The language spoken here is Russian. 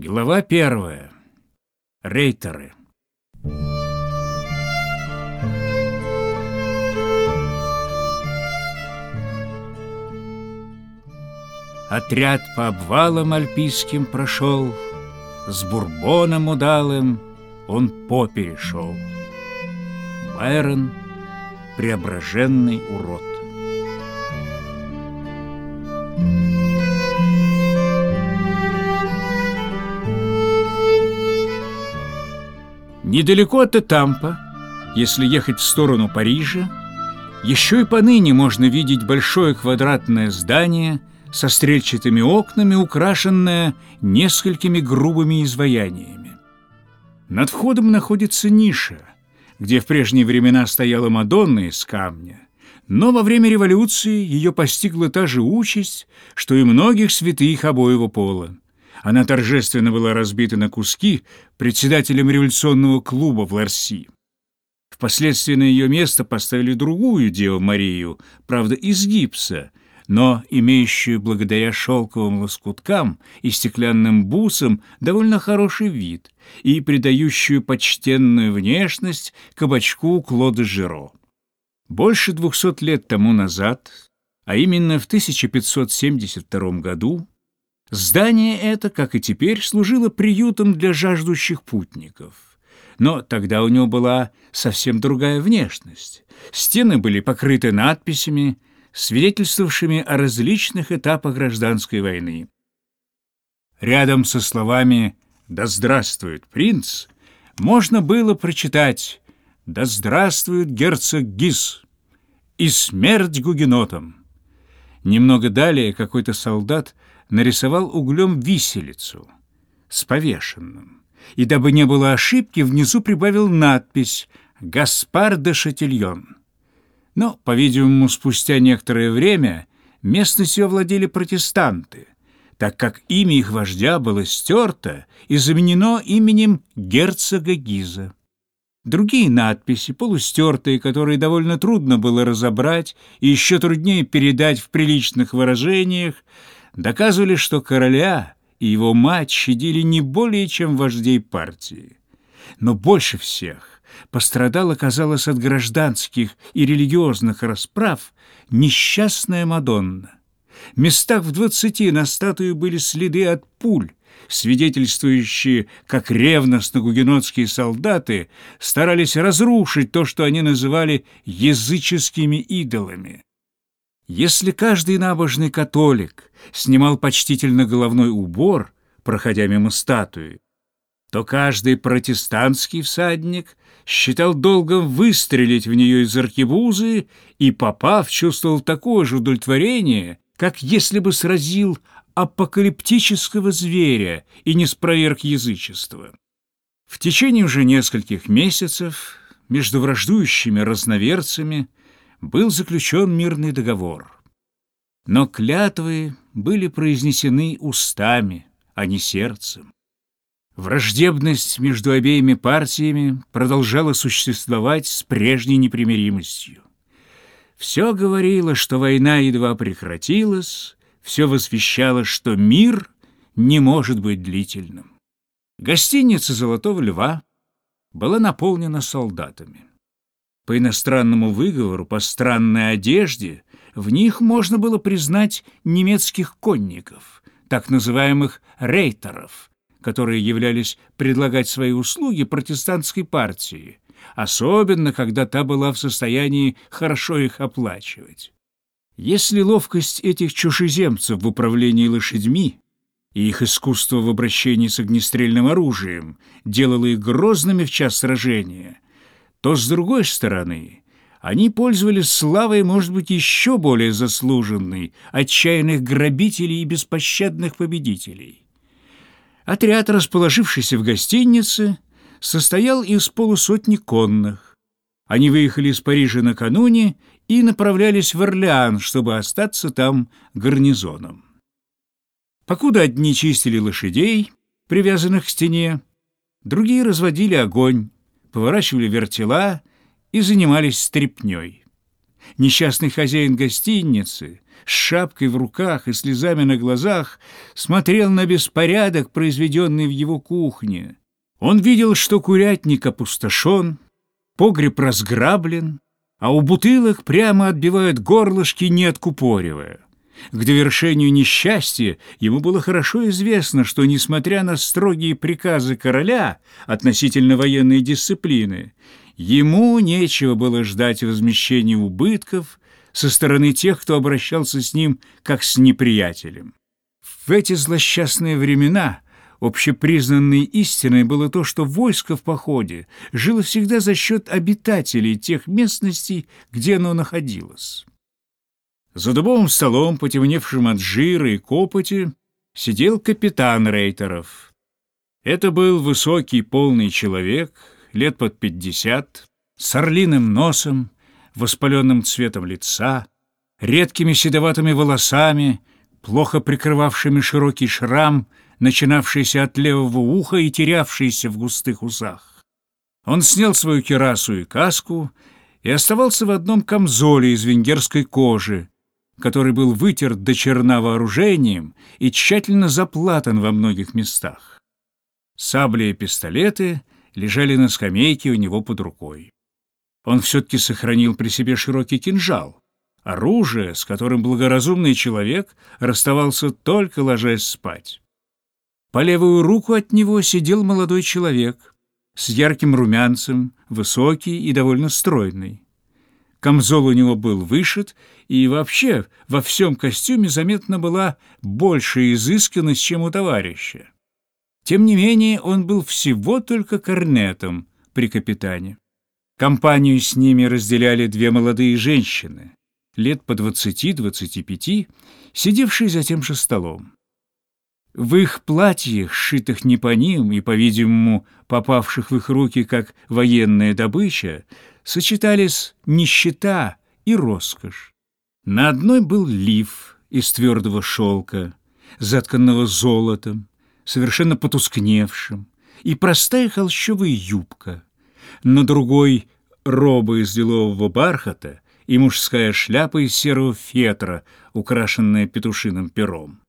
Глава первая. Рейтеры. Отряд по обвалам альпийским прошел, С бурбоном удалым он поперешел. Байрон — преображенный урод. Недалеко от Этампа, если ехать в сторону Парижа, еще и поныне можно видеть большое квадратное здание со стрельчатыми окнами, украшенное несколькими грубыми изваяниями. Над входом находится ниша, где в прежние времена стояла Мадонна из камня, но во время революции ее постигла та же участь, что и многих святых обоего пола. Она торжественно была разбита на куски председателем революционного клуба в Ларси. Впоследствии на ее место поставили другую Деву Марию, правда, из гипса, но имеющую благодаря шелковым лоскуткам и стеклянным бусам довольно хороший вид и придающую почтенную внешность кабачку Клода Жиро. Больше двухсот лет тому назад, а именно в 1572 году, Здание это, как и теперь, служило приютом для жаждущих путников. Но тогда у него была совсем другая внешность. Стены были покрыты надписями, свидетельствовавшими о различных этапах гражданской войны. Рядом со словами «Да здравствует принц» можно было прочитать «Да здравствует герцог Гис» и «Смерть гугенотам». Немного далее какой-то солдат нарисовал углем виселицу с повешенным. И дабы не было ошибки, внизу прибавил надпись «Гаспар де Шатильон». Но, по-видимому, спустя некоторое время местностью овладели протестанты, так как имя их вождя было стерто и заменено именем герцога Гиза. Другие надписи, полустертые, которые довольно трудно было разобрать и еще труднее передать в приличных выражениях, доказывали, что короля и его мать щадили не более, чем вождей партии. Но больше всех пострадала, казалось, от гражданских и религиозных расправ несчастная Мадонна. Местах в двадцати на статуе были следы от пуль, свидетельствующие, как ревностно гугенотские солдаты старались разрушить то, что они называли языческими идолами. Если каждый набожный католик снимал почтительно головной убор, проходя мимо статуи, то каждый протестантский всадник считал долгом выстрелить в нее из аркебузы и, попав, чувствовал такое же удовлетворение, как если бы сразил апокалиптического зверя и не спроверг язычество. В течение уже нескольких месяцев между враждующими разноверцами был заключен мирный договор. Но клятвы были произнесены устами, а не сердцем. Враждебность между обеими партиями продолжала существовать с прежней непримиримостью. Все говорило, что война едва прекратилась, все возвещало, что мир не может быть длительным. Гостиница «Золотого льва» была наполнена солдатами. По иностранному выговору, по странной одежде, в них можно было признать немецких конников, так называемых рейтеров, которые являлись предлагать свои услуги протестантской партии, особенно когда та была в состоянии хорошо их оплачивать. Если ловкость этих чужеземцев в управлении лошадьми и их искусство в обращении с огнестрельным оружием делало их грозными в час сражения – то, с другой стороны, они пользовались славой, может быть, еще более заслуженной, отчаянных грабителей и беспощадных победителей. Отряд, расположившийся в гостинице, состоял из полусотни конных. Они выехали из Парижа накануне и направлялись в Орлеан, чтобы остаться там гарнизоном. Покуда одни чистили лошадей, привязанных к стене, другие разводили огонь, поворачивали вертела и занимались стряпнёй. Несчастный хозяин гостиницы, с шапкой в руках и слезами на глазах, смотрел на беспорядок, произведенный в его кухне. Он видел, что курятник опустошен, погреб разграблен, а у бутылок прямо отбивают горлышки, не откупоривая. К довершению несчастья ему было хорошо известно, что, несмотря на строгие приказы короля относительно военной дисциплины, ему нечего было ждать возмещения убытков со стороны тех, кто обращался с ним как с неприятелем. В эти злосчастные времена общепризнанной истиной было то, что войско в походе жило всегда за счет обитателей тех местностей, где оно находилось. За дубовым столом, потемневшим от жира и копоти, сидел капитан Рейтеров. Это был высокий полный человек, лет под пятьдесят, с орлиным носом, воспаленным цветом лица, редкими седоватыми волосами, плохо прикрывавшими широкий шрам, начинавшийся от левого уха и терявшийся в густых усах. Он снял свою кирасу и каску и оставался в одном камзоле из венгерской кожи, который был вытерт до черна вооружением и тщательно заплатан во многих местах. Сабли и пистолеты лежали на скамейке у него под рукой. Он все-таки сохранил при себе широкий кинжал, оружие, с которым благоразумный человек расставался только ложась спать. По левую руку от него сидел молодой человек с ярким румянцем, высокий и довольно стройный. Камзол у него был вышит, и вообще во всем костюме заметна была большая изысканность, чем у товарища. Тем не менее, он был всего только корнетом при капитане. Компанию с ними разделяли две молодые женщины, лет по двадцати-двадцати пяти, сидевшие за тем же столом. В их платьях, сшитых не по ним и, по-видимому, попавших в их руки как военная добыча, сочетались нищета и роскошь. На одной был лиф из твердого шелка, затканного золотом, совершенно потускневшим, и простая холщовая юбка. На другой — роба из лилового бархата и мужская шляпа из серого фетра, украшенная петушиным пером.